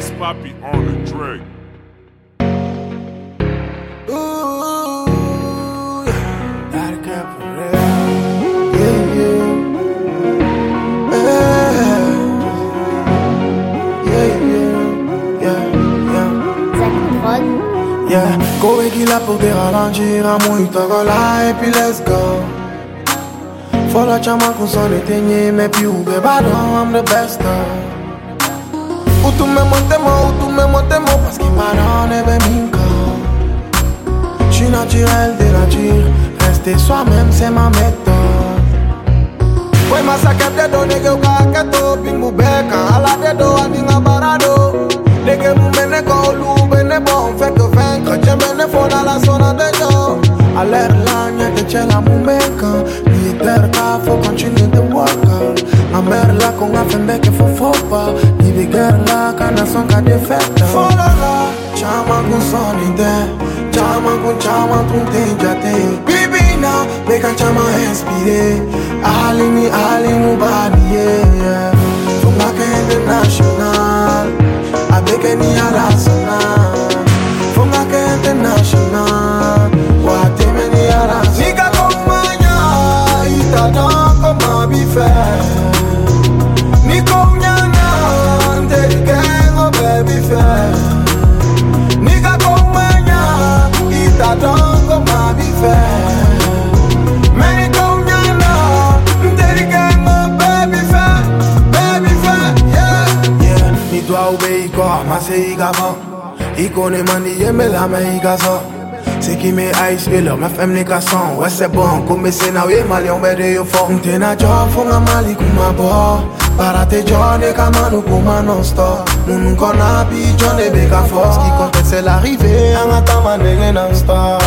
Ex Poppy on the drink. Yeah, Corée qui l'a pour ralentir, à mon là et puis let's go. Faut la chama qu'on s'en éteignait, mais puis oublie, pardon, I'm the best. Ou tou mè mwen temo, ou tou mè mwen temo Paske paran e be minka J'suis naturel de nature Reste soi mèm se ma metode Wè masakep dedo nege ou ka aketo Pingu beka ala dedo adinga barado. Nege mou mene ko olu bene bon Fè ke venkre tje mene fona la de dejo Aler lan yete tje la mou meka Liter ka fo continue de work Amer la kon a fembeke fo fopa the girl like and a song got the fact Fall chama kun Chama chama Baby now, make a chama hands be there ni dois obéir quoi, ma c'est igava. Icône mani yeme la me igaza. C'est qui me ice et leur ma femme les cassants. Ouais, c'est bon, comme c'est na oui, mali on bede yo fort. T'es na job, font un mali kuma bo. Para te journée, kama nous kuma non stop. Nous kona pi, John et bega force. Qui compte c'est l'arrivée, en attendant nigga non stop.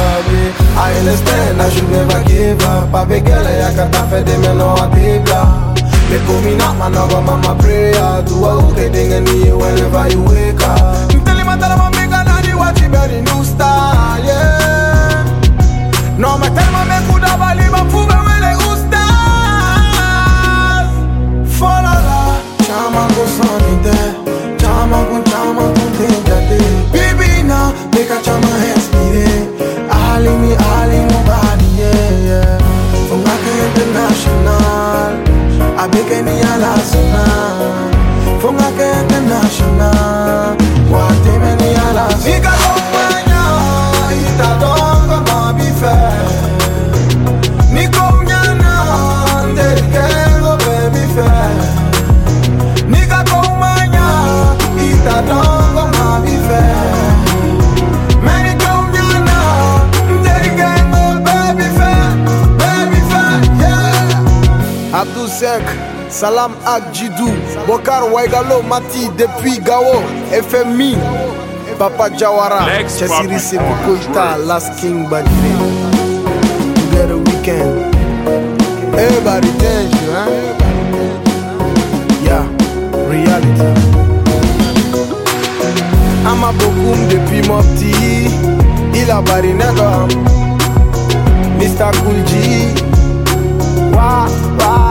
I understand, I should never give up. Pa begele, ya kata fe de meno a tibla. Me man I go mama prayer. Do a hoodie thing and whenever you wake up. You Tell him I tell I'm bigger than you, watch it, better news. abekeni alasuna fongake international watemeni national. Salam Ak Jidou, Bokar Waigalo Mati depuis Gao, FMI, Papa Jawara, Lex Chessiri Papi Sekou on the Koita, track. Last King. Together weekend. Everybody dance, huh? Yeah, reality. I'm a bokum depuis mon petit, il a barinaga. Mr. Cool G. Wah, wah.